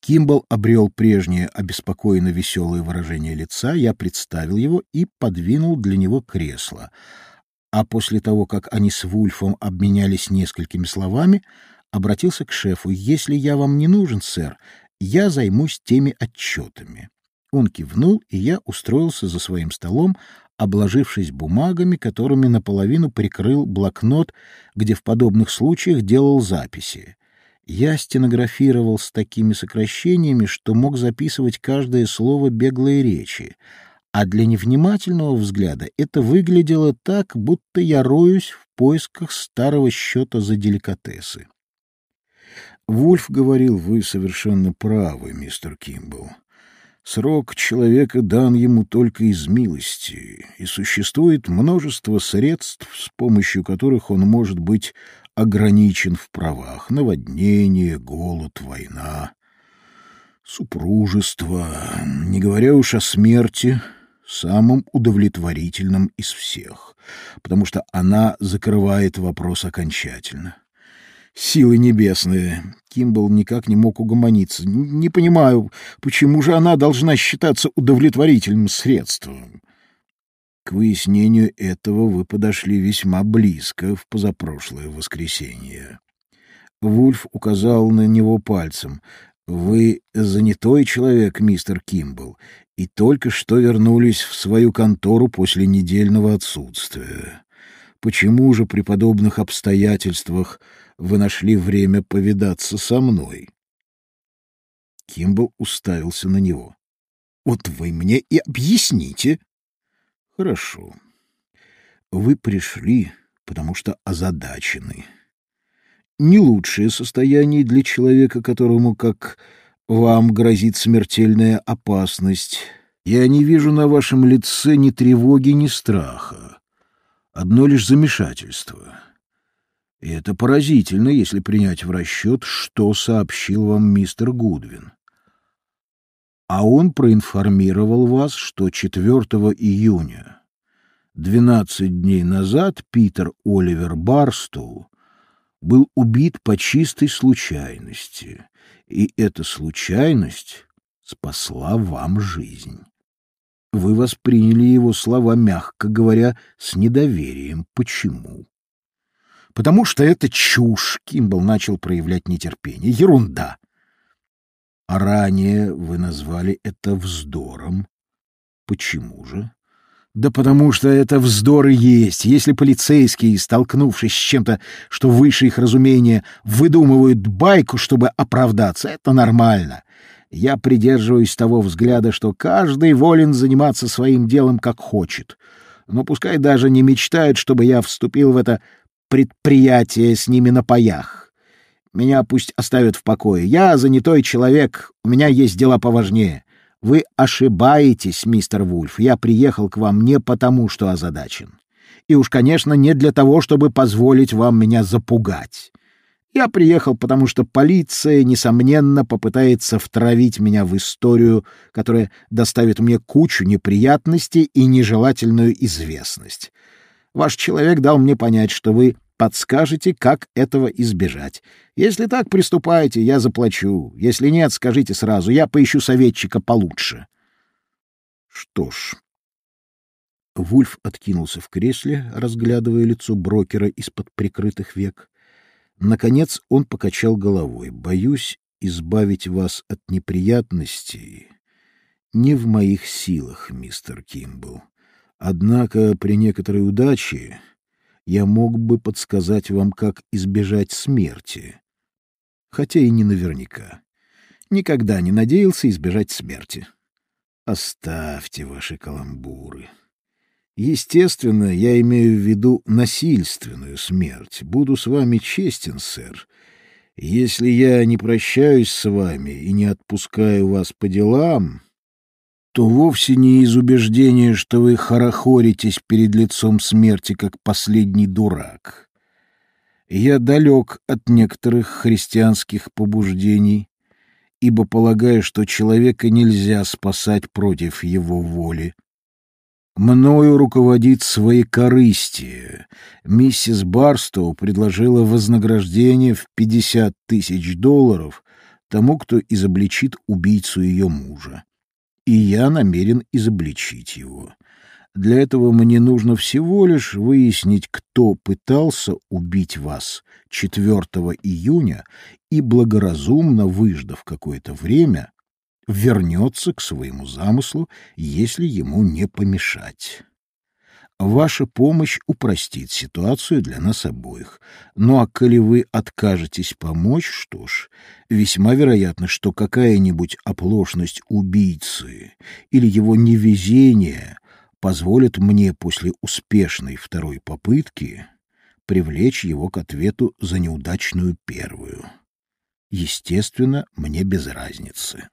Кимбл обрел прежнее обеспокоенно веселое выражение лица, я представил его и подвинул для него кресло. А после того, как они с Вульфом обменялись несколькими словами, обратился к шефу. «Если я вам не нужен, сэр, я займусь теми отчетами». Он кивнул, и я устроился за своим столом, обложившись бумагами, которыми наполовину прикрыл блокнот, где в подобных случаях делал записи. Я стенографировал с такими сокращениями, что мог записывать каждое слово беглой речи, а для невнимательного взгляда это выглядело так, будто я роюсь в поисках старого счета за деликатесы. Вульф говорил, вы совершенно правы, мистер Кимбл. Срок человека дан ему только из милости, и существует множество средств, с помощью которых он может быть ограничен в правах. Наводнение, голод, война, супружество, не говоря уж о смерти, самым удовлетворительным из всех, потому что она закрывает вопрос окончательно. Силы небесные. Кимбл никак не мог угомониться. Не понимаю, почему же она должна считаться удовлетворительным средством? К выяснению этого вы подошли весьма близко в позапрошлое воскресенье. Вульф указал на него пальцем. Вы занятой человек, мистер Кимбл, и только что вернулись в свою контору после недельного отсутствия. Почему же при подобных обстоятельствах вы нашли время повидаться со мной. Кимбл уставился на него. Вот вы мне и объясните. Хорошо. Вы пришли, потому что озадачены. Не лучшее состояние для человека, которому, как вам, грозит смертельная опасность. Я не вижу на вашем лице ни тревоги, ни страха. Одно лишь замешательство. И это поразительно, если принять в расчет, что сообщил вам мистер Гудвин. А он проинформировал вас, что 4 июня, 12 дней назад, Питер Оливер Барстоу был убит по чистой случайности, и эта случайность спасла вам жизнь. Вы восприняли его слова, мягко говоря, с недоверием. Почему? потому что это чушь, Кимбл начал проявлять нетерпение. Ерунда. А ранее вы назвали это вздором. Почему же? Да потому что это вздор и есть. Если полицейские, столкнувшись с чем-то, что выше их разумения, выдумывают байку, чтобы оправдаться, это нормально. Я придерживаюсь того взгляда, что каждый волен заниматься своим делом как хочет. Но пускай даже не мечтает, чтобы я вступил в это предприятие с ними на паях. Меня пусть оставят в покое. Я занятой человек, у меня есть дела поважнее. Вы ошибаетесь, мистер Вульф. Я приехал к вам не потому, что озадачен. И уж, конечно, не для того, чтобы позволить вам меня запугать. Я приехал, потому что полиция, несомненно, попытается втравить меня в историю, которая доставит мне кучу неприятностей и нежелательную известность. Ваш человек дал мне понять, что вы подскажете, как этого избежать. Если так, приступайте, я заплачу. Если нет, скажите сразу, я поищу советчика получше. Что ж... Вульф откинулся в кресле, разглядывая лицо брокера из-под прикрытых век. Наконец он покачал головой. «Боюсь избавить вас от неприятностей. Не в моих силах, мистер Кимбл. Однако при некоторой удаче я мог бы подсказать вам, как избежать смерти. Хотя и не наверняка. Никогда не надеялся избежать смерти. Оставьте ваши каламбуры. Естественно, я имею в виду насильственную смерть. Буду с вами честен, сэр. Если я не прощаюсь с вами и не отпускаю вас по делам, то вовсе не из убеждения, что вы хорохоритесь перед лицом смерти, как последний дурак. Я далек от некоторых христианских побуждений, ибо полагаю, что человека нельзя спасать против его воли. Мною руководит своекорыстие. Миссис Барстоу предложила вознаграждение в пятьдесят тысяч долларов тому, кто изобличит убийцу ее мужа. И я намерен изобличить его. Для этого мне нужно всего лишь выяснить, кто пытался убить вас 4 июня и, благоразумно выждав какое-то время, вернется к своему замыслу, если ему не помешать. Ваша помощь упростит ситуацию для нас обоих. Ну а коли вы откажетесь помочь, что ж, весьма вероятно, что какая-нибудь оплошность убийцы или его невезение позволит мне после успешной второй попытки привлечь его к ответу за неудачную первую. Естественно, мне без разницы.